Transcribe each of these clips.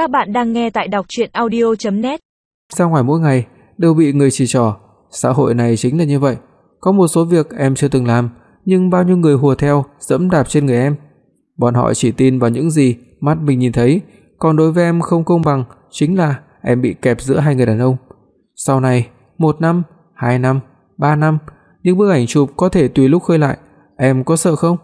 Các bạn đang nghe tại đọc audio net Ra ngoài mỗi ngày đều bị người chỉ trỏ, xã hội này chính là như vậy, có một số việc em chưa từng làm, nhưng bao nhiêu người hùa theo, dẫm đạp trên người em. Bọn họ chỉ tin vào những gì mắt mình nhìn thấy, còn đối với em không công bằng chính là em bị kẹp giữa hai người đàn ông. Sau này, 1 năm, 2 năm, 3 năm, những bức ảnh chụp có thể tùy lúc khơi lại, em có sợ không?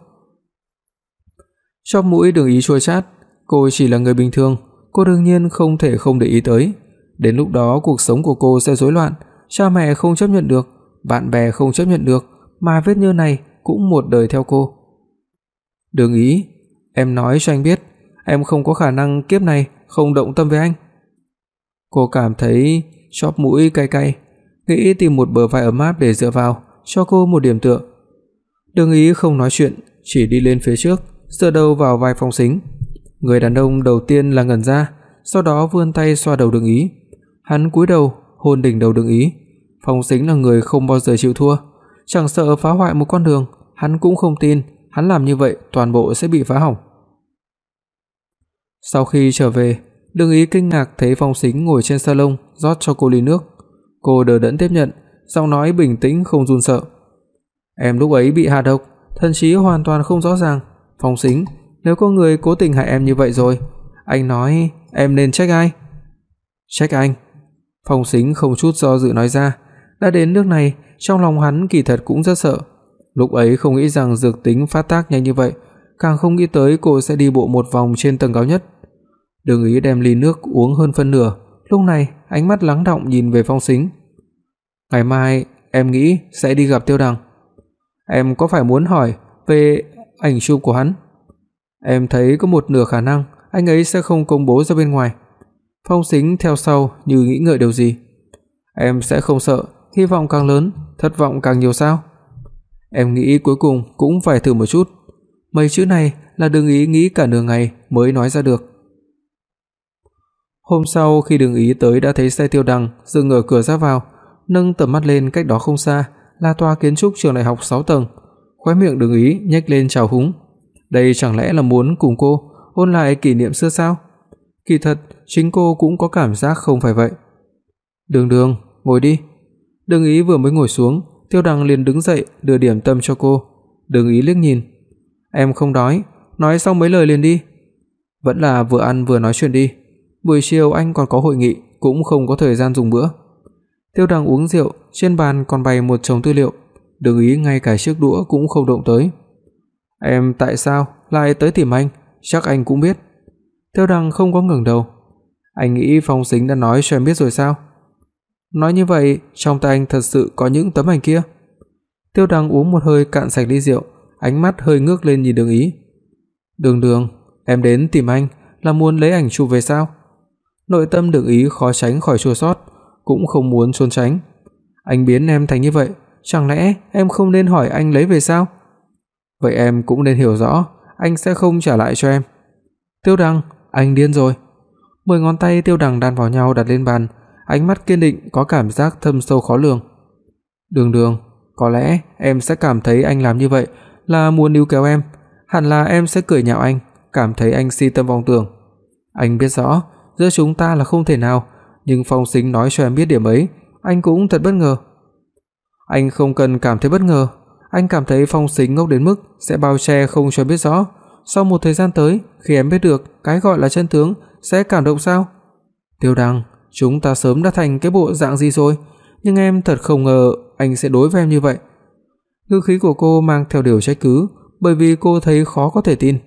Chóp mũi đường ý chua chát, cô chỉ là người bình thường, cô đương nhiên không thể không để ý tới. Đến lúc đó cuộc sống của cô sẽ rối loạn, cha mẹ không chấp nhận được, bạn bè không chấp nhận được, mà vết nhơ này cũng một đời theo cô. Đừng ý, em nói cho anh biết, em không có khả năng kiếp này không động tâm với anh. Cô cảm thấy chóp mũi cay cay, nghĩ tìm một bờ vai ấm áp để dựa vào, cho cô một điểm tựa. Đường Ý không nói chuyện, chỉ đi lên phía trước, dựa đầu vào vai Phong Sính. Người đàn ông đầu tiên là ngẩn ra, sau đó vươn tay xoa đầu Đường Ý. Hắn cúi đầu, hôn đỉnh đầu Đường Ý. Phong Sính là người không bao giờ chịu thua, chẳng sợ phá hoại một con đường, hắn cũng không tin hắn làm như vậy toàn bộ sẽ bị phá hỏng. Sau khi trở về, Đường Ý kinh ngạc thấy Phong Sính ngồi trên salon rót cho cô ly nước. Cô đờ đẫn tiếp nhận, giọng nói bình tĩnh không run sợ. Em lúc ấy bị hạ độc, thần trí hoàn toàn không rõ ràng, Phong Sính, nếu có người cố tình hại em như vậy rồi, anh nói em nên trách ai? Trách anh. Phong Sính không chút do dự nói ra, đã đến nước này, trong lòng hắn kỳ thật cũng rất sợ. Lúc ấy không nghĩ rằng dược tính phát tác nhanh như vậy, càng không nghĩ tới cô sẽ đi bộ một vòng trên tầng cao nhất. Đường Ý đem ly nước uống hơn phân nửa, lúc này ánh mắt lắng đọng nhìn về Phong Sính. "Ngày mai em nghĩ sẽ đi gặp Tiêu Đằng. Em có phải muốn hỏi về ảnh chụp của hắn? Em thấy có một nửa khả năng anh ấy sẽ không công bố ra bên ngoài." Phong Sính theo sau như nghĩ ngợi điều gì. "Em sẽ không sợ, hy vọng càng lớn, thất vọng càng nhiều sao?" Em nghĩ cuối cùng cũng phải thử một chút. Mấy chữ này là Đường Ý nghĩ cả nửa ngày mới nói ra được. Hôm sau khi Đường Ý tới đã thấy xe Tiêu Đằng dừng ở cửa ra vào, nâng tầm mắt lên cách đó không xa là tòa kiến trúc trường đại học 6 tầng. Khóe miệng Đường Ý nhếch lên chào húng. Đây chẳng lẽ là muốn cùng cô ôn lại kỷ niệm xưa sao? Kỳ thật, chính cô cũng có cảm giác không phải vậy. "Đường Đường, ngồi đi." Đường Ý vừa mới ngồi xuống, Tiêu Đằng liền đứng dậy đưa điểm tâm cho cô. Đường Ý liếc nhìn. "Em không đói, nói xong mấy lời liền đi." Vẫn là vừa ăn vừa nói chuyện đi. Buổi chiều anh còn có hội nghị, cũng không có thời gian dùng bữa. Tiêu Đằng uống rượu, trên bàn còn bày một chồng tư liệu, Đường Ý ngay cả chiếc đũa cũng không động tới. "Em tại sao lại tới tìm anh? Chắc anh cũng biết." Tiêu Đằng không có ngẩng đầu. "Anh nghĩ Phong Sính đã nói cho em biết rồi sao?" Nói như vậy, trong tay anh thật sự có những tấm ảnh kia. Tiêu Đằng uống một hơi cạn sạch ly rượu, ánh mắt hơi ngước lên nhìn Đường Ý. "Đường Đường, em đến tìm anh là muốn lấy ảnh chụp về sao?" Nội tâm Đường Ý khó tránh khỏi chua xót, cũng không muốn trốn tránh. Anh biến em thành như vậy, chẳng lẽ em không nên hỏi anh lấy về sao? Vậy em cũng nên hiểu rõ, anh sẽ không trả lại cho em. Tiêu Đằng, anh điên rồi. Mười ngón tay Tiêu Đằng đan vào nhau đặt lên bàn, ánh mắt kiên định có cảm giác thâm sâu khó lường. Đường Đường, có lẽ em sẽ cảm thấy anh làm như vậy là muốn níu kéo em, hẳn là em sẽ cười nhạo anh, cảm thấy anh si tâm vọng tưởng. Anh biết rõ, giữa chúng ta là không thể nào, nhưng Phong Sính nói cho em biết điểm ấy, anh cũng thật bất ngờ. Anh không cần cảm thấy bất ngờ, anh cảm thấy Phong Sính ngốc đến mức sẽ bao che không cho biết rõ, sau một thời gian tới, khi em biết được cái gọi là chân tướng sẽ cảm động sao? Tiêu Đăng, chúng ta sớm đã thành cái bộ dạng gì rồi, nhưng em thật không ngờ anh sẽ đối với em như vậy. Ngữ khí của cô mang theo điều trách cứ, bởi vì cô thấy khó có thể tin.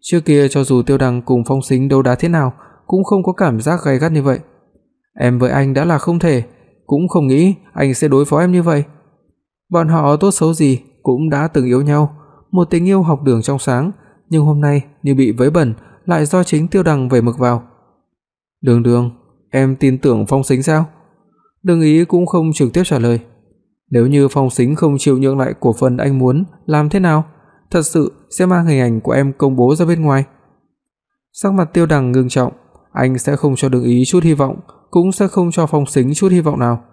Trước kia cho dù Tiêu Đăng cùng Phong Sính đấu đá thế nào, cũng không có cảm giác gay gắt như vậy. Em với anh đã là không thể, cũng không nghĩ anh sẽ đối phó em như vậy. Bọn họ tốt xấu gì cũng đã từng yêu nhau, một tình yêu học đường trong sáng, nhưng hôm nay như bị vấy bẩn, lại do chính Tiêu Đằng vẩy mực vào. "Đường Đường, em tin tưởng Phong Sính sao?" Đường Ý cũng không trực tiếp trả lời. Nếu như Phong Sính không chịu nhượng lại cổ phần anh muốn, làm thế nào? Thật sự sẽ mang hình ảnh của em công bố ra bên ngoài. Sắc mặt Tiêu Đằng ngưng trọng, anh sẽ không cho Đường Ý chút hy vọng, cũng sẽ không cho Phong Sính chút hy vọng nào.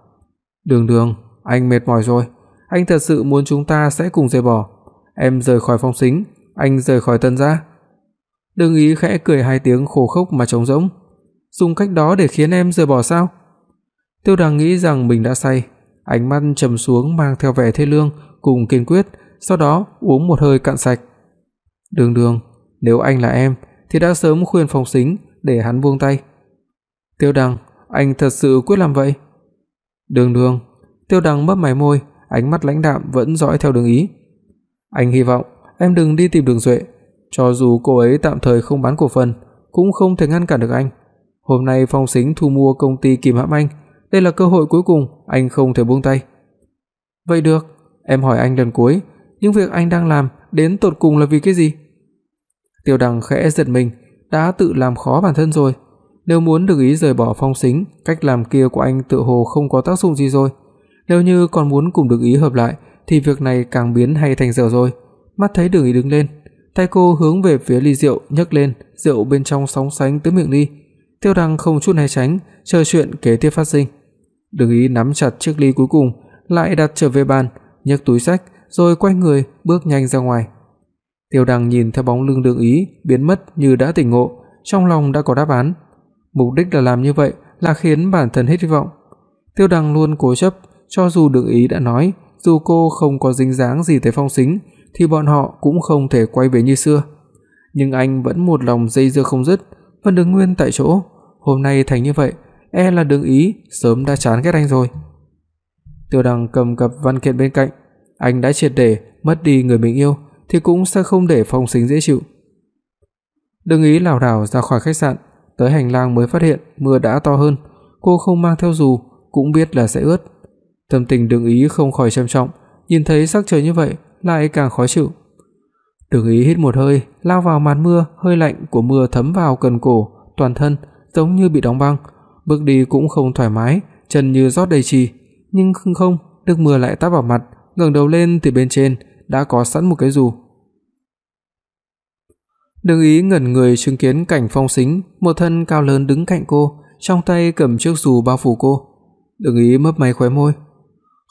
Đường Đường, anh mệt mỏi rồi, anh thật sự muốn chúng ta sẽ cùng rời bỏ. Em rời khỏi Phong Sính, anh rời khỏi Tân gia. Đường Ý khẽ cười hai tiếng khổ khốc mà trống rỗng. dùng cách đó để khiến em rời bỏ sao? Tiêu Đằng nghĩ rằng mình đã say, ánh mắt trầm xuống mang theo vẻ thê lương cùng kiên quyết, sau đó uống một hơi cạn sạch. "Đường Đường, nếu anh là em thì đã sớm khuyên Phong Sính để hắn buông tay." "Tiêu Đằng, anh thật sự quyết làm vậy?" "Đường Đường." Tiêu Đằng mấp máy môi, ánh mắt lãnh đạm vẫn dõi theo Đường Ý. "Anh hy vọng em đừng đi tìm Đường Duệ, cho dù cô ấy tạm thời không bán cổ phần, cũng không thể ngăn cản được anh. Hôm nay Phong Sính thu mua công ty Kim Hãm Anh, đây là cơ hội cuối cùng, anh không thể buông tay." "Vậy được, em hỏi anh lần cuối, những việc anh đang làm đến tột cùng là vì cái gì?" Tiêu Đằng khẽ giật mình, đã tự làm khó bản thân rồi. Nếu muốn được ý rời bỏ Phong Sính, cách làm kia của anh tự hồ không có tác dụng gì rồi. Nếu như còn muốn cùng được ý hợp lại thì việc này càng biến hay thành dở rồi. Mắt thấy Đường Ý đứng lên, tay cô hướng về phía ly rượu nhấc lên, rượu bên trong sóng sánh tới miệng ly. Tiêu Đăng không chút né tránh, chờ chuyện kế tiếp phát sinh. Đường Ý nắm chặt chiếc ly cuối cùng, lại đặt trở về bàn, nhấc túi xách rồi quay người bước nhanh ra ngoài. Tiêu Đăng nhìn theo bóng lưng Đường Ý biến mất như đã tỉnh ngộ, trong lòng đã có đáp án. Mục đích là làm như vậy là khiến bản thân hết hy vọng. Tiêu Đăng luôn cố chấp, cho dù Đường Ý đã nói, dù cô không có dính dáng gì tới Phong Sính thì bọn họ cũng không thể quay về như xưa. Nhưng anh vẫn một lòng dây dưa không dứt, vẫn đứng nguyên tại chỗ. Hôm nay thành như vậy, e là Đường Ý sớm đã chán ghét anh rồi. Tiêu Đăng cầm cặp văn kiện bên cạnh, anh đã triệt để mất đi người mình yêu thì cũng sẽ không để Phong Sính dễ chịu. Đừng ý lảo đảo ra khỏi khách sạn, tới hành lang mới phát hiện mưa đã to hơn, cô không mang theo dù cũng biết là sẽ ướt. Tâm tình Đường Ý không khỏi trầm trọng, nhìn thấy sắc trời như vậy lại càng khó chịu. Đường Ý hít một hơi, lao vào màn mưa, hơi lạnh của mưa thấm vào cần cổ, toàn thân giống như bị đóng băng, bước đi cũng không thoải mái, chân như rót đầy trì, nhưng không không, nước mưa lại táp vào mặt, ngẩng đầu lên thì bên trên đã có sẵn một cái dù. Đường Ý ngẩn người chứng kiến cảnh Phong Sính, một thân cao lớn đứng cạnh cô, trong tay cầm chiếc dù bao phủ cô. Đường Ý mấp máy khóe môi.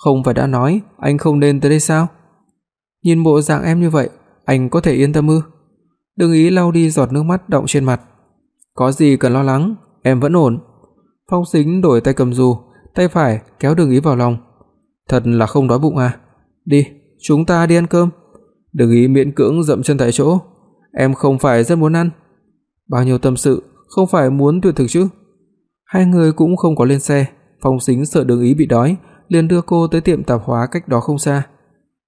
Không phải đã nói anh không nên tới đây sao? Nhìn bộ dạng em như vậy, anh có thể yên tâm ư? Đường Ý lau đi giọt nước mắt đọng trên mặt. Có gì cần lo lắng, em vẫn ổn. Phong Sính đổi tay cầm dù, tay phải kéo Đường Ý vào lòng. Thật là không đói bụng à? Đi, chúng ta đi ăn cơm. Đường Ý miễn cưỡng dậm chân tại chỗ. Em không phải rất muốn ăn. Bao nhiêu tâm sự, không phải muốn tuyệt thực chứ? Hai người cũng không có lên xe, Phong Sính sợ Đường Ý bị đói, liền đưa cô tới tiệm tạp hóa cách đó không xa.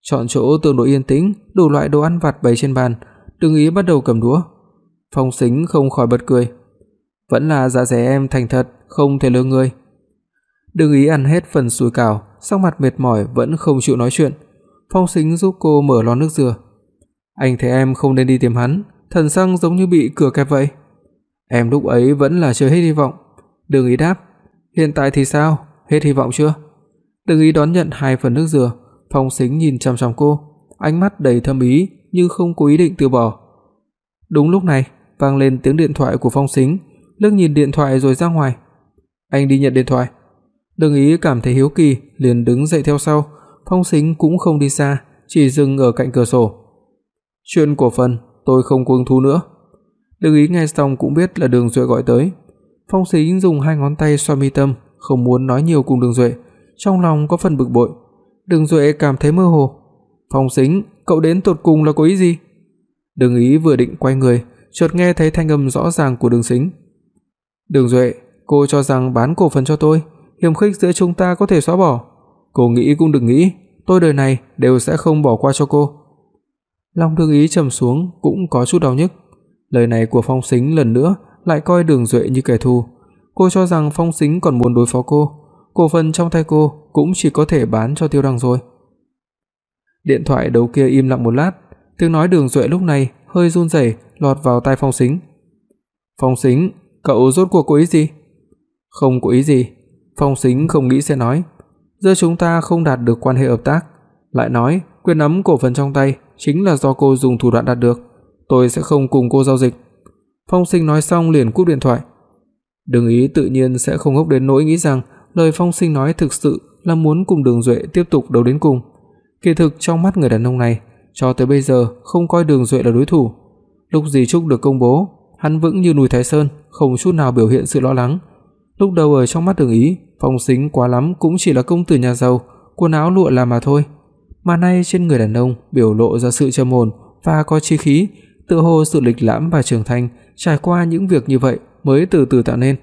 Chọn chỗ tương đối yên tĩnh, đủ loại đồ ăn vặt bày trên bàn, Đường Ý bắt đầu cầm đũa. Phong Sính không khỏi bật cười. Vẫn là dạ dày em thành thật, không thể lừa người. Đường Ý ăn hết phần sủi cảo, sắc mặt mệt mỏi vẫn không chịu nói chuyện. Phong Sính giúp cô mở lon nước dừa. Anh thấy em không nên đi tìm hắn, thần sắc giống như bị cửa kẹp vậy. Em lúc ấy vẫn là chưa hết hy vọng. Đường Ý đáp, hiện tại thì sao? Hết hy vọng chưa? Đường Ý đón nhận hai phần nước dừa, Phong Sính nhìn chằm chằm cô, ánh mắt đầy thâm ý nhưng không có ý định từ bỏ. Đúng lúc này, vang lên tiếng điện thoại của Phong Sính, lướt nhìn điện thoại rồi ra ngoài. Anh đi nhận điện thoại. Đường Ý cảm thấy hiếu kỳ, liền đứng dậy theo sau, Phong Sính cũng không đi xa, chỉ dừng ở cạnh cửa sổ. Chuyện cổ phần, tôi không cuồng thú nữa. Đường Ý nghe xong cũng biết là Đường Duệ gọi tới. Phong Sính dùng hai ngón tay xoa mi tâm, không muốn nói nhiều cùng Đường Duệ, trong lòng có phần bực bội. Đường Duệ cảm thấy mơ hồ. "Phong Sính, cậu đến tụt cùng là có ý gì?" Đường Ý vừa định quay người, chợt nghe thấy thanh âm rõ ràng của Đường Sính. "Đường Duệ, cô cho rằng bán cổ phần cho tôi, hiềm khích giữa chúng ta có thể xóa bỏ. Cô nghĩ cũng đừng nghĩ, tôi đời này đều sẽ không bỏ qua cho cô." Lòng Đường Ý trầm xuống cũng có chút đau nhức. Lời này của Phong Sính lần nữa lại coi Đường Duệ như kẻ thù. Cô cho rằng Phong Sính còn muốn đối phó cô, cổ phần trong tay cô cũng chỉ có thể bán cho Tiêu Đăng rồi. Điện thoại đầu kia im lặng một lát, tiếng nói Đường Duệ lúc này hơi run rẩy lọt vào tai Phong Sính. "Phong Sính, cậu rốt cuộc có ý gì?" "Không có ý gì." Phong Sính không nghĩ sẽ nói, "Giờ chúng ta không đạt được quan hệ hợp tác." Lại nói, quyền nắm cổ phần trong tay chính là do cô dùng thủ đoạn đạt được, tôi sẽ không cùng cô giao dịch. Phong Sính nói xong liền cúp điện thoại. Đừng ý tự nhiên sẽ không ngốc đến nỗi nghĩ rằng lời Phong Sinh nói thực sự là muốn cùng Đường Duệ tiếp tục đấu đến cùng. Kỳ thực trong mắt người đàn ông này, cho tới bây giờ không coi Đường Duệ là đối thủ. Lúc gì Trúc được công bố, hắn vững như núi Thái Sơn, không chút nào biểu hiện sự lo lắng. Lúc đầu ở trong mắt Đường Ý, Phong Sính quá lắm cũng chỉ là công tử nhà giàu, quần áo lụa là mà thôi. Mà nay trên người đàn ông biểu lộ ra sự trầm ổn và có chí khí, tựa hồ sự lịch lãm và trưởng thành trải qua những việc như vậy mới từ từ tạo nên.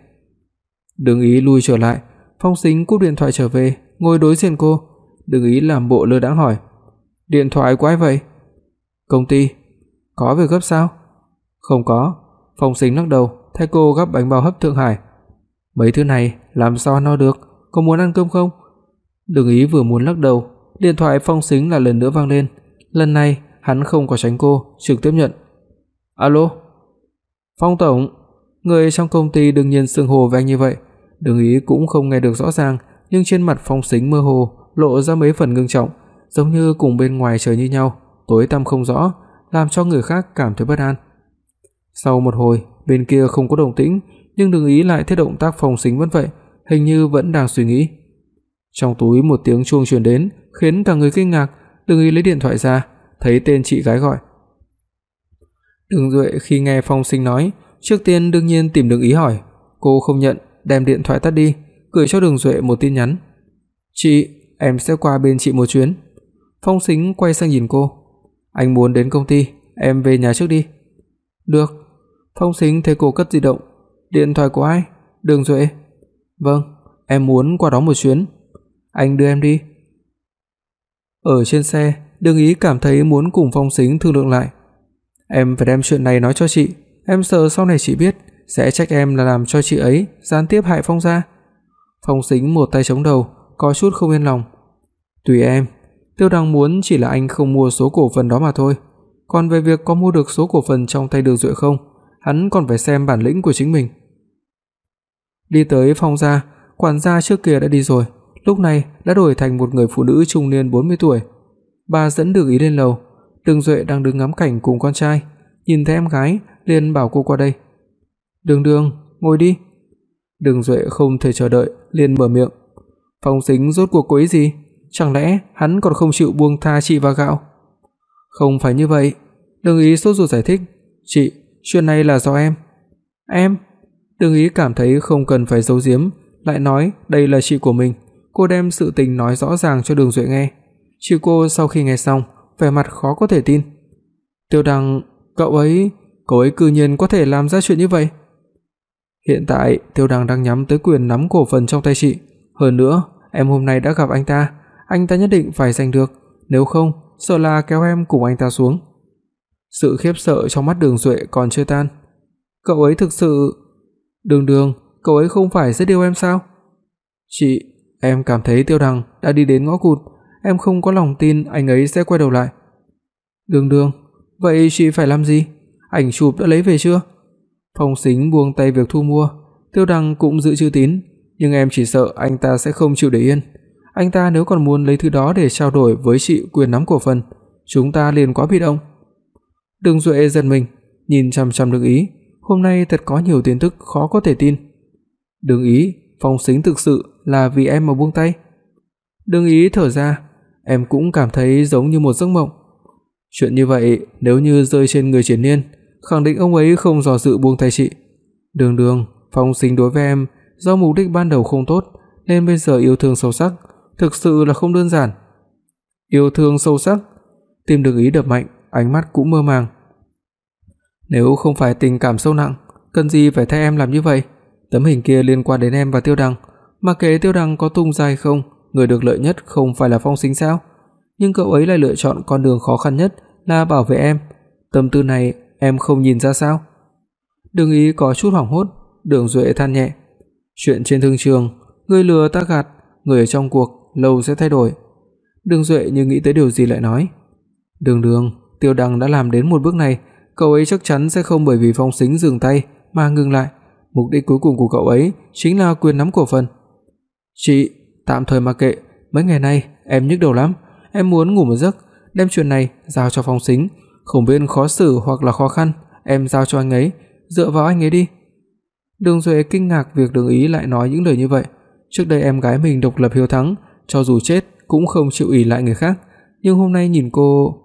Đường Ý lui trở lại, Phong Sính cúp điện thoại trở về, ngồi đối diện cô, đừng Ý làm bộ lơ đãng hỏi: "Điện thoại của ai vậy?" "Công ty." "Có việc gấp sao?" "Không có." Phong Sính lắc đầu, thay cô gắp bánh bao hấp Thượng Hải. "Mấy thứ này làm sao no được, có muốn ăn cơm không?" Đừng Ý vừa muốn lắc đầu, điện thoại Phong Sính là lần nữa vang lên. Lần này, hắn không có tránh cô, trực tiếp nhận. "Alo?" "Phong tổng." Người trong công ty đương nhiên xưng hô với anh như vậy, Đường Ý cũng không nghe được rõ ràng, nhưng trên mặt Phong Sính mơ hồ lộ ra mấy phần ngưng trọng, giống như cùng bên ngoài trời như nhau, tối tăm không rõ, làm cho người khác cảm thấy bất an. Sau một hồi, bên kia không có động tĩnh, nhưng Đường Ý lại thấy động tác Phong Sính vẫn vậy, hình như vẫn đang suy nghĩ. Trong túi một tiếng chuông truyền đến, khiến cả người kinh ngạc, Đường Ý lấy điện thoại ra, thấy tên chị gái gọi. Đường Duệ khi nghe Phong Sính nói, trước tiên đương nhiên tìm Đường Ý hỏi, cô không nhận, đem điện thoại tắt đi, gửi cho Đường Duệ một tin nhắn. "Chị, em sẽ qua bên chị một chuyến." Phong Sính quay sang nhìn cô, "Anh muốn đến công ty, em về nhà trước đi." "Được." Phong Sính thấy cô cất di động, "Điện thoại của ai?" "Đường Duệ." "Vâng, em muốn qua đó một chuyến." "Anh đưa em đi." Ở trên xe, Đường Ý cảm thấy muốn cùng Phong Sính thương lượng lại. "Em phải đem chuyện này nói cho chị, em sợ sau này chị biết sẽ trách em là làm cho chị ấy gián tiếp hại Phong gia." Phong Sính một tay chống đầu, có chút không yên lòng. "Tùy em, Tiêu Đăng muốn chỉ là anh không mua số cổ phần đó mà thôi, còn về việc có mua được số cổ phần trong tay Đường Duệ không, hắn còn phải xem bản lĩnh của chính mình." Đi tới Phong gia, quản gia trước kia đã đi rồi, lúc này đã đổi thành một người phụ nữ trung niên 40 tuổi. Bà dẫn Đường Ý lên lầu, Đường Duệ đang đứng ngắm cảnh cùng con trai, nhìn thấy em gái liền bảo cô qua đây. "Đường Đường, ngồi đi." Đường Duệ không thể chờ đợi, liền mở miệng. Phong Sính rốt cuộc có ý gì? Chẳng lẽ hắn còn không chịu buông tha chị và gạo? Không phải như vậy, Đường Ý sốt ruột giải thích, "Chị, chuyện này là do em." "Em?" Đường Ý cảm thấy không cần phải giấu giếm, lại nói đây là chị của mình, cô đem sự tình nói rõ ràng cho Đường Duệ nghe. Chị cô sau khi nghe xong, vẻ mặt khó có thể tin. "Tiêu Đăng, cậu ấy, cậu ấy cư nhiên có thể làm ra chuyện như vậy?" Hiện tại Tiêu Đăng đang nhắm tới quyền nắm cổ phần trong tay chị, hơn nữa, em hôm nay đã gặp anh ta, anh ta nhất định phải giành được, nếu không, sợ là kéo em cùng anh ta xuống. Sự khiếp sợ trong mắt Đường Duệ còn chưa tan. Cậu ấy thực sự Đường Đường, cậu ấy không phải rất yêu em sao? Chị, em cảm thấy Tiêu Đăng đã đi đến ngõ cụt, em không có lòng tin anh ấy sẽ quay đầu lại. Đường Đường, vậy chị phải làm gì? Ảnh chụp đã lấy về chưa? Phong Sính buông tay việc thu mua, Tiêu Đăng cũng giữ chữ tín, nhưng em chỉ sợ anh ta sẽ không chịu để yên. Anh ta nếu còn muốn lấy thứ đó để trao đổi với chị quyền nắm cổ phần, chúng ta liền quá bị động. Đường Duệ giật mình, nhìn chằm chằm Đường Ý, hôm nay thật có nhiều tin tức khó có thể tin. Đường Ý, Phong Sính thực sự là vì em mà buông tay. Đường Ý thở ra, em cũng cảm thấy giống như một giấc mộng. Chuyện như vậy nếu như rơi trên người Triển Nhiên, khẳng định ông ấy không dò dự buông tay chị. Đường Đường, Phong Sính đối với em do mục đích ban đầu không tốt nên bây giờ yêu thương sâu sắc, thực sự là không đơn giản. Yêu thương sâu sắc, tim Đường Ý đập mạnh, ánh mắt cũng mơ màng. Nếu không phải tình cảm sâu nặng, cần gì phải thay em làm như vậy? Tấm hình kia liên quan đến em và Tiêu Đăng, mà kệ Tiêu Đăng có tung ra hay không, người được lợi nhất không phải là Phong Sính sao? Nhưng cậu ấy lại lựa chọn con đường khó khăn nhất là bảo vệ em. Tâm tư này em không nhìn ra sao? Đường Ý có chút hoảng hốt, Đường Duệ than nhẹ. Chuyện trên thương trường, người lừa ta gạt, người ở trong cuộc lâu sẽ thay đổi. Đường Duệ như nghĩ tới điều gì lại nói, "Đường Đường, Tiêu Đăng đã làm đến một bước này, cậu ấy chắc chắn sẽ không bởi vì Phong Sính dừng tay mà ngừng lại, mục đích cuối cùng của cậu ấy chính là quyền nắm cổ phần." "Chị, tạm thời mặc kệ, mấy ngày nay em nhức đầu lắm, em muốn ngủ một giấc, đem chuyện này giao cho Phong Sính, không biết khó xử hoặc là khó khăn, em giao cho anh ấy, dựa vào anh ấy đi." Đường Duệ kinh ngạc việc Đường Ý lại nói những lời như vậy. Trước đây em gái mình độc lập hiếu thắng, cho dù chết cũng không chịu ỷ lại người khác, nhưng hôm nay nhìn cô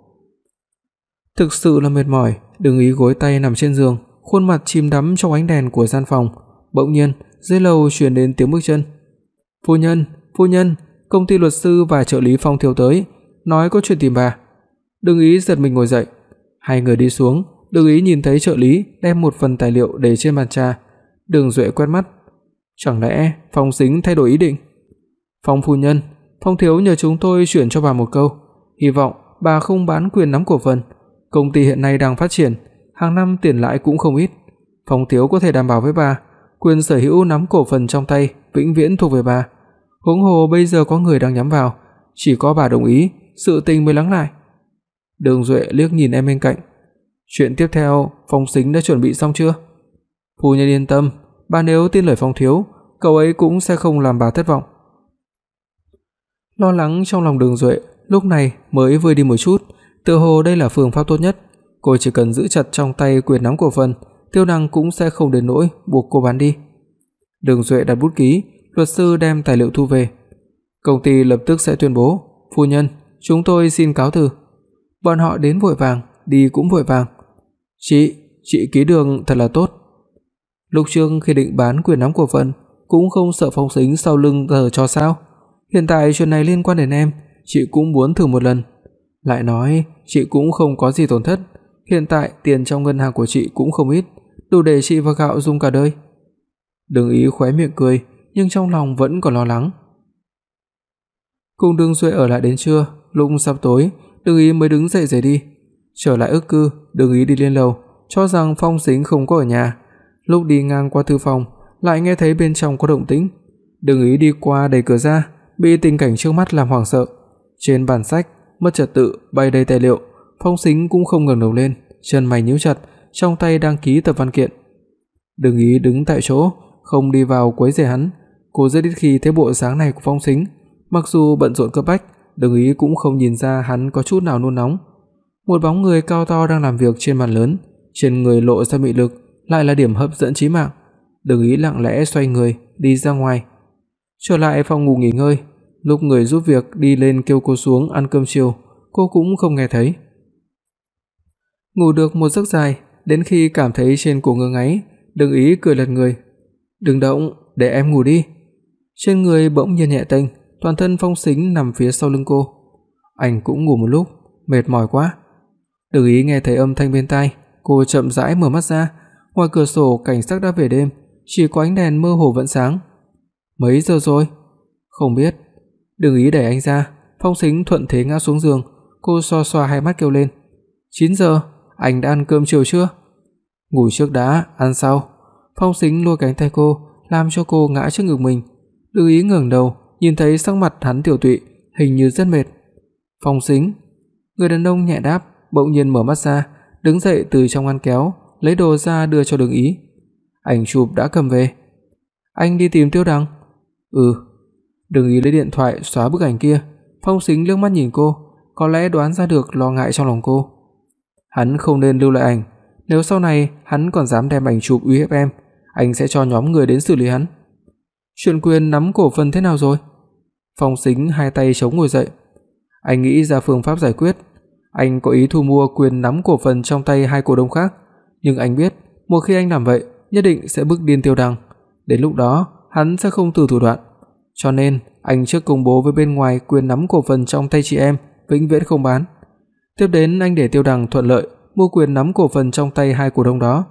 thực sự là mệt mỏi, Đường Ý gối tay nằm trên giường, khuôn mặt chìm đắm trong ánh đèn của gian phòng, bỗng nhiên dưới lầu truyền đến tiếng bước chân. "Phu nhân, phu nhân, công ty luật sư và trợ lý Phong thiếu tới, nói có chuyện tìm bà." đường ý giật mình ngồi dậy. Hai người đi xuống, Đường ý nhìn thấy trợ lý đem một phần tài liệu để trên bàn trà. Đường Duệ quét mắt, chẳng lẽ Phong Sính thay đổi ý định? Phong phu nhân, Phong thiếu nhờ chúng tôi chuyển cho bà một câu, hy vọng bà không bán quyền nắm cổ phần. Công ty hiện nay đang phát triển, hàng năm tiền lãi cũng không ít. Phong thiếu có thể đảm bảo với bà, quyền sở hữu nắm cổ phần trong tay vĩnh viễn thuộc về bà. Huống hồ bây giờ có người đang nhắm vào, chỉ có bà đồng ý, sự tình mới lắng lại. Đường Duệ liếc nhìn em bên cạnh. Chuyện tiếp theo, Phong Sính đã chuẩn bị xong chưa? Phu nhân yên tâm, bà nếu tin lời Phong thiếu, cậu ấy cũng sẽ không làm bà thất vọng. Lo lắng trong lòng Đường Duệ, lúc này mới vơi đi một chút, tựa hồ đây là phương pháp tốt nhất, cô chỉ cần giữ chặt trong tay quyền nắm cổ phần, Tiêu Năng cũng sẽ không đến nỗi buộc cô bán đi. Đường Duệ đặt bút ký, luật sư đem tài liệu thu về. Công ty lập tức sẽ tuyên bố, "Phu nhân, chúng tôi xin cáo từ." Bọn họ đến vội vàng, đi cũng vội vàng. "Chị, chị ký đường thật là tốt." lục trương khi định bán quyền nắm cổ phần, cũng không sợ Phong Sính sau lưng giờ cho sao? Hiện tại chuyện này liên quan đến em, chị cũng muốn thử một lần. Lại nói, chị cũng không có gì tổn thất, hiện tại tiền trong ngân hàng của chị cũng không ít, đủ để chị và gạo dùng cả đời. Đừng ý khóe miệng cười, nhưng trong lòng vẫn còn lo lắng. Cùng Đường Duệ ở lại đến trưa, lúc sắp tối, Đừng ý mới đứng dậy rời đi. Trở lại ức cư, đừng ý đi lên lầu, cho rằng Phong Sính không có ở nhà. Lúc đi ngang qua thư phòng, lại nghe thấy bên trong có động tĩnh. Đừng ý đi qua đẩy cửa ra, bị tình cảnh trước mắt làm hoảng sợ. Trên bàn sách, mất trật tự bay đầy tài liệu, Phong Sính cũng không ngẩng đầu lên, chân mày nhíu chặt, trong tay đang ký tập văn kiện. Đừng ý đứng tại chỗ, không đi vào quấy rầy hắn, cô rất ít khi thấy bộ dáng này của Phong Sính, mặc dù bận rộn cấp bách, Đường ý cũng không nhìn ra hắn có chút nào nôn nóng. Một bóng người cao to đang làm việc trên bàn lớn, trên người lộ ra mị lực, lại là điểm hấp dẫn chí mạng. Đường ý lặng lẽ xoay người đi ra ngoài. Trở lại phòng ngủ nghỉ ngơi, lúc người giúp việc đi lên kêu cô xuống ăn cơm chiều, cô cũng không nghe thấy. Ngủ được một giấc dài, đến khi cảm thấy trên cổ ngứa ngáy, Đường ý cười lật người. "Đừng động, để em ngủ đi." Trên người bỗng nhiên nhẹ tênh, toàn thân Phong Sính nằm phía sau lưng cô. Anh cũng ngủ một lúc, mệt mỏi quá. Đừng ý nghe thấy âm thanh bên tai, cô chậm rãi mở mắt ra, ngoài cửa sổ cảnh sắc đã về đêm, chỉ có ánh đèn mơ hồ vẫn sáng. Mấy giờ rồi? Không biết. Đừng ý đẩy anh ra, Phong Sính thuận thế ngã xuống giường, cô xoa xoa hai mắt kêu lên. 9 giờ, anh đã ăn cơm chiều chưa? Ngủ trước đã, ăn sau. Phong Sính lôi cánh tay cô, làm cho cô ngã trước ngực mình. Đừng ý ngẩng đầu, nhìn thấy sắc mặt hắn tiểu tụy, hình như rất mệt. Phong Sính, người đàn ông nhẹ đáp, bỗng nhiên mở mắt ra, đứng dậy từ trong ngăn kéo, lấy đồ ra đưa cho Đường Ý. Ảnh chụp đã cầm về. Anh đi tìm Tiêu Đăng? Ừ. Đường Ý lấy điện thoại xóa bức ảnh kia, Phong Sính liếc mắt nhìn cô, có lẽ đoán ra được lo ngại trong lòng cô. Hắn không nên lưu lại ảnh, nếu sau này hắn còn dám đem ảnh chụp uy hiếp em, anh sẽ cho nhóm người đến xử lý hắn. Chuyện quyền nắm cổ phần thế nào rồi? Phong Sính hai tay chống ngồi dậy. Anh nghĩ ra phương pháp giải quyết, anh có ý thu mua quyền nắm cổ phần trong tay hai cổ đông khác, nhưng anh biết, một khi anh làm vậy, nhất định sẽ bức điên Tiêu Đăng, đến lúc đó hắn sẽ không từ thủ đoạn. Cho nên, anh trước công bố với bên ngoài quyền nắm cổ phần trong tay chị em, vĩnh viễn không bán. Tiếp đến anh để Tiêu Đăng thuận lợi mua quyền nắm cổ phần trong tay hai cổ đông đó.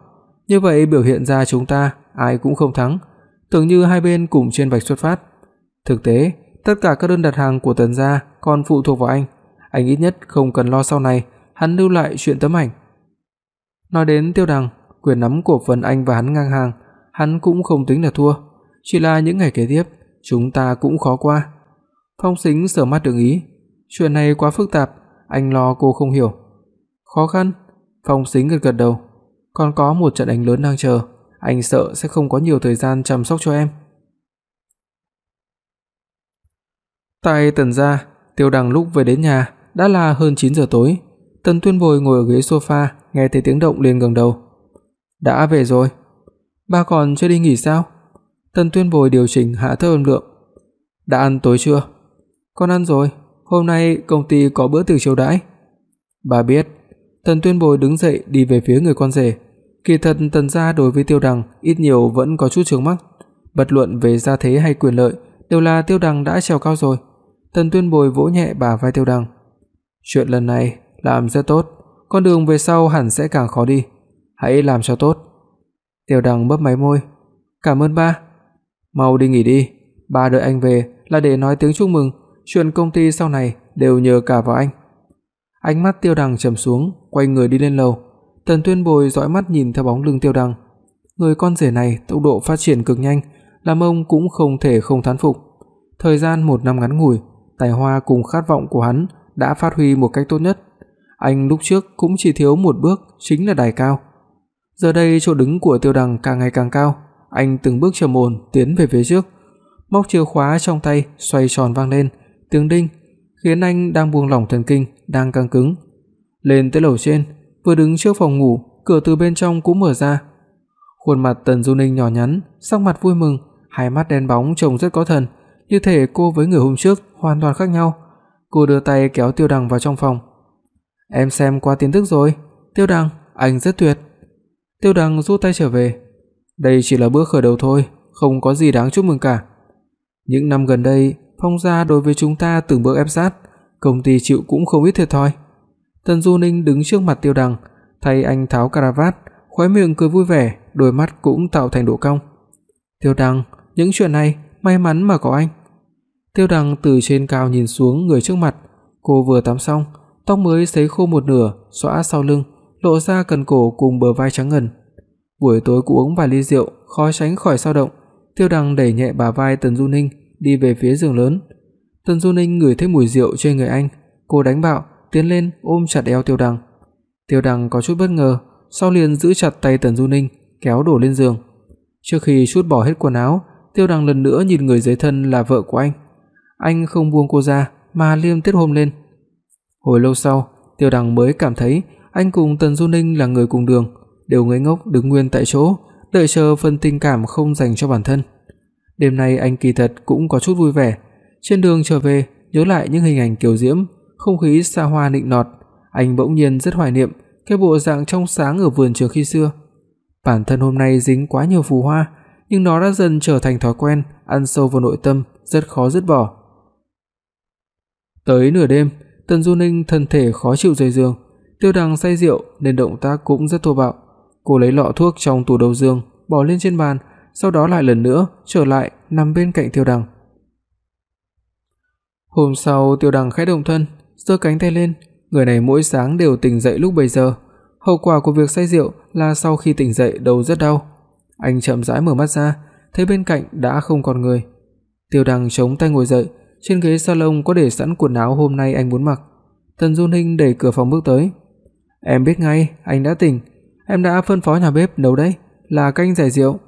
Như vậy biểu hiện ra chúng ta ai cũng không thắng, tưởng như hai bên cùng trên vạch xuất phát. Thực tế, tất cả các đơn đặt hàng của Tần gia còn phụ thuộc vào anh, anh ít nhất không cần lo sau này hắn lưu lại chuyện tấm ảnh. Nói đến Tiêu Đằng, quyền nắm cổ phần anh và hắn ngang hàng, hắn cũng không tính là thua, chỉ là những ngày kế tiếp chúng ta cũng khó qua. Phong Sính sờ mắt đồng ý, chuyện này quá phức tạp, anh lo cô không hiểu. Khó khăn? Phong Sính gật gật đầu, còn có một trận đánh lớn đang chờ, anh sợ sẽ không có nhiều thời gian chăm sóc cho em. Tại Tần gia, Tiêu Đằng lúc về đến nhà đã là hơn 9 giờ tối. Tần Tuyên Bồi ngồi ở ghế sofa, nghe thấy tiếng động liền ngẩng đầu. "Đã về rồi. Ba còn chưa đi nghỉ sao?" Tần Tuyên Bồi điều chỉnh hạ thấp âm lượng. "Đã ăn tối chưa?" "Con ăn rồi, hôm nay công ty có bữa tiệc chiêu đãi." "Bà biết." Tần Tuyên Bồi đứng dậy đi về phía người con rể, Kỳ thật Tần gia đối với Tiêu Đằng ít nhiều vẫn có chút chướng mắt, bất luận về gia thế hay quyền lợi, đều là Tiêu Đằng đã trèo cao rồi. Tần Tuyên Bồi vỗ nhẹ bả vai Tiêu Đằng. Chuyện lần này làm rất tốt, con đường về sau hẳn sẽ càng khó đi, hãy làm cho tốt. Tiêu Đằng bấp máy môi, "Cảm ơn ba." "Mau đi nghỉ đi, ba đợi anh về là để nói tiếng chúc mừng, chuyện công ty sau này đều nhờ cả vào anh." Ánh mắt Tiêu Đằng trầm xuống, quay người đi lên lầu. Tần Tuyên Bồi dõi mắt nhìn theo bóng lưng Tiêu Đằng. Người con rể này tốc độ phát triển cực nhanh, làm ông cũng không thể không thán phục. Thời gian một năm ngắn ngủi, tài hoa cùng khát vọng của hắn đã phát huy một cách tốt nhất. Anh lúc trước cũng chỉ thiếu một bước chính là đài cao. Giờ đây chỗ đứng của Tiêu Đằng càng ngày càng cao, anh từng bước trầm ổn tiến về phía trước. Móc chìa khóa trong tay xoay tròn vang lên, tiếng đinh khiến anh đang buông lỏng thần kinh đang căng cứng. Lên tới lầu trên, vừa đứng trước phòng ngủ, cửa từ bên trong cũng mở ra. Khuôn mặt Tần Du Ninh nhỏ nhắn, sắc mặt vui mừng, hai mắt đen bóng trông rất có thần, như thể cô với người hôm trước hoàn toàn khác nhau. Cô đưa tay kéo Tiêu Đằng vào trong phòng. "Em xem qua tin tức rồi, Tiêu Đằng, anh rất tuyệt." Tiêu Đằng rút tay trở về. "Đây chỉ là bước khởi đầu thôi, không có gì đáng chúc mừng cả. Những năm gần đây, Phong gia đối với chúng ta từng bước ép sát, công ty chịu cũng không ít thiệt thòi." Tần Du Ninh đứng trước mặt Tiêu Đằng, thay anh tháo cà vạt, khóe miệng cười vui vẻ, đôi mắt cũng tạo thành độ cong. "Tiêu Đằng, những chuyện này may mắn mà có anh." Tiêu Đằng từ trên cao nhìn xuống người trước mặt, cô vừa tắm xong, tóc mới sấy khô một nửa, xõa sau lưng, lộ ra cần cổ cùng bờ vai trắng ngần. Buổi tối cô uống vài ly rượu, khó tránh khỏi dao động. Tiêu Đằng đẩy nhẹ bả vai Tần Du Ninh, đi về phía giường lớn. Tần Du Ninh ngửi thấy mùi rượu trên người anh, cô đánh bạo, tiến lên ôm chặt eo Tiêu Đằng. Tiêu Đằng có chút bất ngờ, sau liền giữ chặt tay Tần Du Ninh, kéo đổ lên giường. Trước khi trút bỏ hết quần áo, Tiêu Đằng lần nữa nhìn người dưới thân là vợ của anh. Anh không buông cô ra mà liêm tiết hôn lên. Hồi lâu sau, Tiêu Đằng mới cảm thấy anh cùng Tần Du Ninh là người cùng đường, đều ngây ngốc đứng nguyên tại chỗ, đợi chờ phần tình cảm không dành cho bản thân. Đêm nay anh kỳ thật cũng có chút vui vẻ, trên đường trở về, nhớ lại những hình ảnh kiều diễm, không khí xa hoa nịnh nọt, anh bỗng nhiên rất hoài niệm cái bộ dạng trong sáng ở vườn trường khi xưa. Bản thân hôm nay dính quá nhiều phù hoa, nhưng nó đã dần trở thành thói quen, ăn sâu vào nội tâm, rất khó dứt bỏ. Tới nửa đêm, Tần Du Ninh thân thể khó chịu rời giường, Tiêu Đằng say rượu nên động tác cũng rất thô bạo. Cô lấy lọ thuốc trong tủ đầu giường, bỏ lên trên bàn, sau đó lại lần nữa trở lại nằm bên cạnh Tiêu Đằng. Hôm sau, Tiêu Đằng khẽ động thân, giơ cánh tay lên, người này mỗi sáng đều tỉnh dậy lúc bấy giờ. Hậu quả của việc say rượu là sau khi tỉnh dậy đầu rất đau. Anh chậm rãi mở mắt ra, thấy bên cạnh đã không còn người. Tiêu Đằng chống tay ngồi dậy, trên ghế salon có để sẵn quần áo hôm nay anh muốn mặc. Tần Du Ninh đẩy cửa phòng bước tới. "Em biết ngay, anh đã tỉnh, em đã phân phó nhà bếp nấu đấy, là canh giải rượu."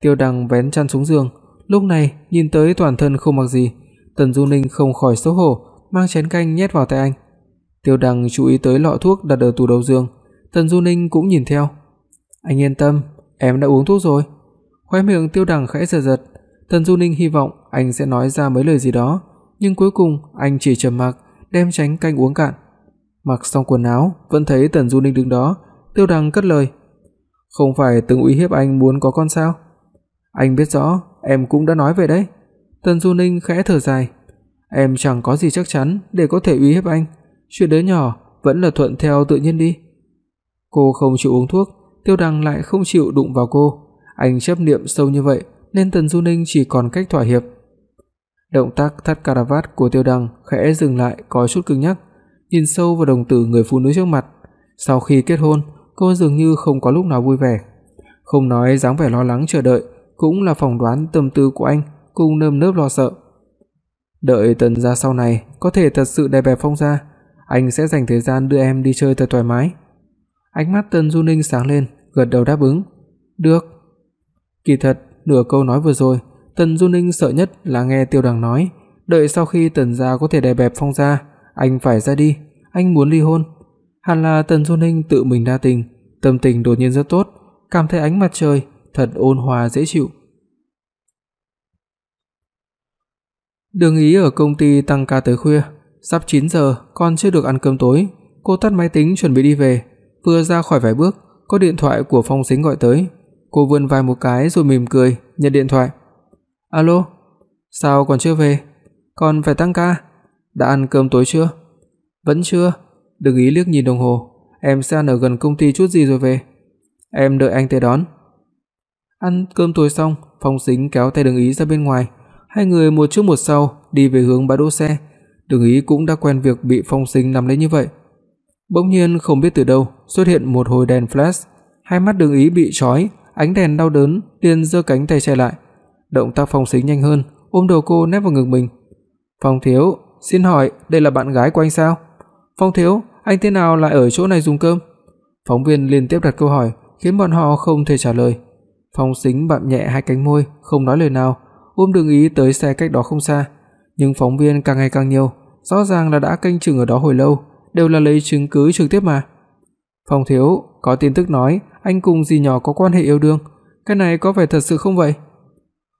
Tiêu Đằng vén chăn xuống giường, lúc này nhìn tới toàn thân không mặc gì, Tần Du Ninh không khỏi xấu hổ, mang chén canh nhét vào tay anh. Tiêu Đằng chú ý tới lọ thuốc đặt ở tủ đầu giường, Tần Du Ninh cũng nhìn theo. "Anh yên tâm, em đã uống thuốc rồi." Khóe miệng Tiêu Đằng khẽ giật giật, Tần Du Ninh hy vọng anh sẽ nói ra mấy lời gì đó, nhưng cuối cùng anh chỉ trầm mặc, đem chén canh uống cạn. Mặc xong quần áo, vẫn thấy Tần Du Ninh đứng đó, Tiêu Đằng cất lời: "Không phải từng uy hiếp anh muốn có con sao?" "Anh biết rõ, em cũng đã nói vậy đấy." Tần Du Ninh khẽ thở dài, "Em chẳng có gì chắc chắn để có thể uy hiếp anh, chuyện đứa nhỏ vẫn là thuận theo tự nhiên đi." Cô không chịu uống thuốc, Tiêu Đằng lại không chịu đụng vào cô, anh chấp niệm sâu như vậy, nên Tần Du Ninh chỉ còn cách thỏa hiệp. Động tác thắt cà vạt của Tiêu đăng khẽ dừng lại có chút cứng nhắc, nhìn sâu vào đồng tử người phụ nữ trước mặt. Sau khi kết hôn, cô dường như không có lúc nào vui vẻ. Không nói dáng vẻ lo lắng chờ đợi, cũng là phỏng đoán tâm tư của anh, cùng nơm nớp lo sợ. Đợi Tần gia sau này có thể thật sự đẹp bẹp phong gia, anh sẽ dành thời gian đưa em đi chơi thật thoải mái. Ánh mắt Tần Du Ninh sáng lên, gật đầu đáp ứng. Được. Kỳ thật, nửa câu nói vừa rồi, Tần Du Ninh sợ nhất là nghe Tiêu Đằng nói, đợi sau khi Tần gia có thể đè bẹp Phong gia, anh phải ra đi, anh muốn ly hôn. Hẳn là Tần Du Ninh tự mình đa tình, tâm tình đột nhiên rất tốt, cảm thấy ánh mặt trời thật ôn hòa dễ chịu. Đường Ý ở công ty tăng ca tới khuya, sắp 9 giờ còn chưa được ăn cơm tối, cô tắt máy tính chuẩn bị đi về, vừa ra khỏi vài bước, có điện thoại của Phong Sính gọi tới. Cô vươn vai một cái rồi mỉm cười, nhận điện thoại. "Alo, sao còn chưa về? Còn phải tăng ca? Đã ăn cơm tối chưa?" "Vẫn chưa." Đừng ý liếc nhìn đồng hồ, "Em sẽ ăn ở gần công ty chút gì rồi về." "Em đợi anh tới đón." Ăn cơm tối xong, Phong Sính kéo tay Đường Ý ra bên ngoài, hai người một trước một sau đi về hướng bãi đỗ xe. Đường Ý cũng đã quen việc bị Phong Sính nắm lấy như vậy. Bỗng nhiên không biết từ đâu xuất hiện một hồi đèn flash, hai mắt Đường Ý bị chói, ánh đèn đau đớn, liền giơ cánh tay che lại. Động tác Phong Sính nhanh hơn, ôm đầu cô nép vào ngực mình. "Phong thiếu, xin hỏi, đây là bạn gái của anh sao?" "Phong thiếu, anh thế nào lại ở chỗ này dùng cơm?" Phóng viên liên tiếp đặt câu hỏi, khiến bọn họ không thể trả lời. Phong Sính bặm nhẹ hai cánh môi, không nói lời nào, ôm Đường Ý tới xe cách đó không xa, nhưng phóng viên càng ngày càng nhiều, rõ ràng là đã canh chừng ở đó hồi lâu, đều là lấy chứng cứ trực tiếp mà. Phong thiếu, có tin tức nói anh cùng dì nhỏ có quan hệ yêu đương, cái này có phải thật sự không vậy?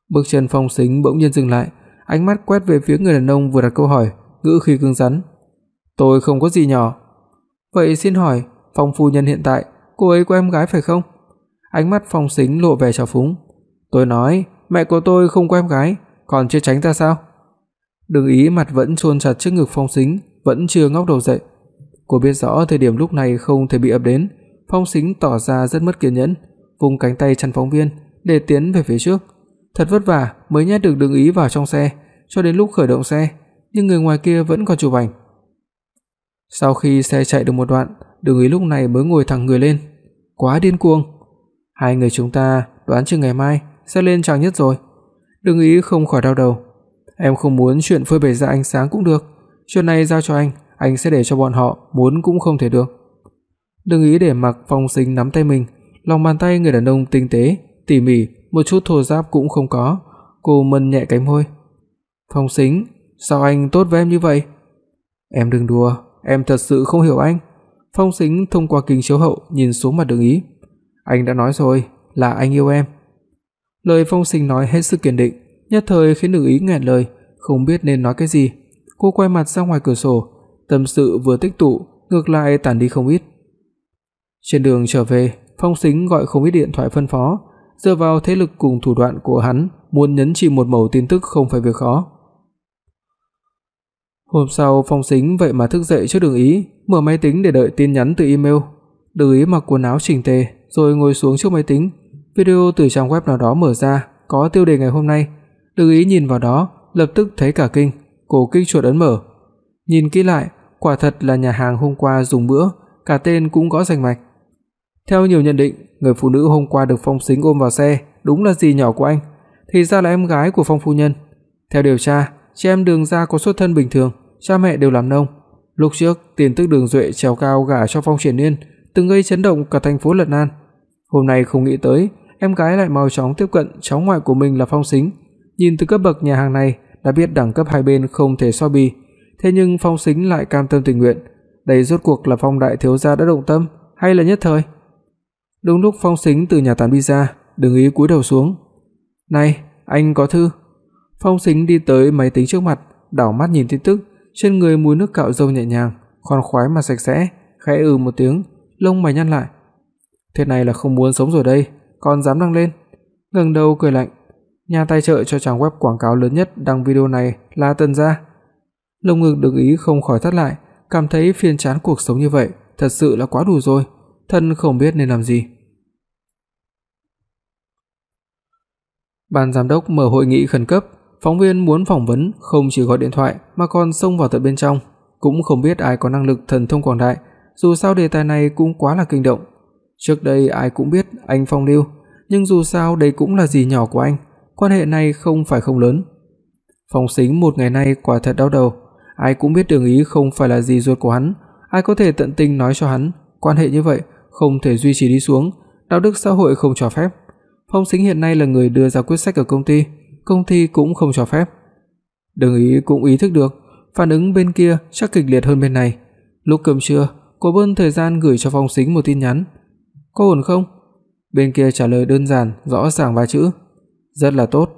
Bước chân Phong Sính bỗng nhiên dừng lại, ánh mắt quét về phía người đàn ông vừa đặt câu hỏi, ngữ khí cứng rắn. "Tôi không có gì nhỏ." "Vậy xin hỏi, Phong phu nhân hiện tại, cô ấy có em gái phải không?" Ánh mắt Phong Sính lộ vẻ trào phúng. "Tôi nói, mẹ của tôi không có em gái, còn chưa tránh ta sao?" Đừng ý mặt vẫn chôn chặt trước ngực Phong Sính, vẫn chưa ngóc đầu dậy. Cô biết rõ thời điểm lúc này không thể bị ập đến, Phong Sính tỏ ra rất mất kiên nhẫn, vùng cánh tay chặn phóng viên để tiến về phía trước. Thật vất vả mới nhét được Đường Ý vào trong xe, cho đến lúc khởi động xe, nhưng người ngoài kia vẫn còn chụp ảnh. Sau khi xe chạy được một đoạn, Đường Ý lúc này mới ngồi thẳng người lên. Quá điên cuồng. Hai người chúng ta đoán chừng ngày mai sẽ lên trang nhất rồi. Đường Ý không khỏi đau đầu. Em không muốn chuyện phơi bày ra ánh sáng cũng được, chuyện này giao cho anh, anh sẽ để cho bọn họ muốn cũng không thể được. Đừng ý để mặc Phong Sinh nắm tay mình, lòng bàn tay người đàn ông tinh tế, tỉ mỉ, một chút thô ráp cũng không có. Cô mân nhẹ cánh môi. "Phong Sính, sao anh tốt với em như vậy?" "Em đừng đùa, em thật sự không hiểu anh." Phong Sính thông qua kính chiếu hậu nhìn xuống mặt Đường Ý. "Anh đã nói rồi, là anh yêu em." Lời Phong Sính nói hết sức kiên định, nhất thời khiến Đường Ý nghẹn lời, không biết nên nói cái gì. Cô quay mặt ra ngoài cửa sổ, tâm sự vừa tích tụ, ngược lại tản đi không ít. Trên đường trở về, Phong Sính gọi không ít điện thoại phân phó, dựa vào thế lực cùng thủ đoạn của hắn, muốn nhấn chìm một mẩu tin tức không phải việc khó. Hôm sau, Phong Sính vậy mà thức dậy trước Đường Ý, mở máy tính để đợi tin nhắn từ email. Đường Ý mặc quần áo chỉnh tề, rồi ngồi xuống trước máy tính, video từ trang web nào đó mở ra, có tiêu đề ngày hôm nay. Đường Ý nhìn vào đó, lập tức thấy cả kinh, cổ kích chuột ấn mở. Nhìn kỹ lại, quả thật là nhà hàng hôm qua dùng bữa, cả tên cũng có rành mạch. Theo nhiều nhận định, người phụ nữ hôm qua được Phong Sính ôm vào xe đúng là dì nhỏ của anh, thì ra là em gái của Phong phu nhân. Theo điều tra, chị em Đường gia có xuất thân bình thường, cha mẹ đều làm nông. Lúc trước, tiền tức Đường Duệ trèo cao gả cho Phong Triển Nhiên, từng gây chấn động cả thành phố Lật An. Hôm nay không nghĩ tới, em gái lại mau chóng tiếp cận cháu ngoại của mình là Phong Sính. Nhìn từ cấp bậc nhà hàng này đã biết đẳng cấp hai bên không thể so bì, thế nhưng Phong Sính lại cam tâm tình nguyện. Đây rốt cuộc là Phong đại thiếu gia đã động tâm hay là nhất thời? Đúng lúc Phong Sính từ nhà tán xa đứng Ý cúi đầu xuống. "Này, anh có thư." Phong Sính đi tới máy tính trước mặt, đảo mắt nhìn tin tức, trên người mùi nước cạo râu nhẹ nhàng, khoan khoái mà sạch sẽ, khẽ ừ một tiếng, lông mày nhăn lại. Thế này là không muốn sống rồi đây, còn dám đăng lên. Ngẩng đầu cười lạnh, nhà tài trợ cho trang web quảng cáo lớn nhất đăng video này là Tần gia. Lông ngực Đường Ý không khỏi thắt lại, cảm thấy phiền chán cuộc sống như vậy, thật sự là quá đủ rồi, thân không biết nên làm gì. Ban giám đốc mở hội nghị khẩn cấp, phóng viên muốn phỏng vấn không chỉ gọi điện thoại mà còn xông vào tận bên trong, cũng không biết ai có năng lực thần thông quảng đại, dù sao đề tài này cũng quá là kinh động. Trước đây ai cũng biết anh Phong Lưu, nhưng dù sao đây cũng là dì nhỏ của anh, quan hệ này không phải không lớn. Phong Sính một ngày nay quả thật đau đầu, ai cũng biết Đường Ý không phải là dì ruột của hắn, ai có thể tận tình nói cho hắn, quan hệ như vậy không thể duy trì đi xuống, đạo đức xã hội không cho phép. Phong Sính hiện nay là người đưa ra quyết sách ở công ty, công ty cũng không cho phép. Đường Ý cũng ý thức được, phản ứng bên kia chắc kịch liệt hơn bên này. Lúc cơm trưa, cô bơn thời gian gửi cho Phong Sính một tin nhắn. "Có ổn không?" Bên kia trả lời đơn giản, rõ ràng vài chữ. "Rất là tốt."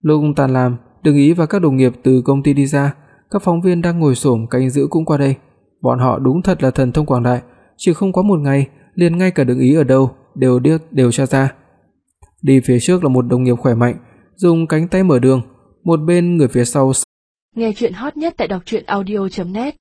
Lúc tan làm, Đường Ý và các đồng nghiệp từ công ty đi ra, các phóng viên đang ngồi xổm canh giữ cũng qua đây. Bọn họ đúng thật là thần thông quảng đại, chỉ không quá một ngày liền ngay cả đường ý ở đâu đều đều, đều tra ra. Đi phía trước là một đồng nghiệp khỏe mạnh, dùng cánh tay mở đường, một bên người phía sau. Nghe truyện hot nhất tại doctruyenaudio.net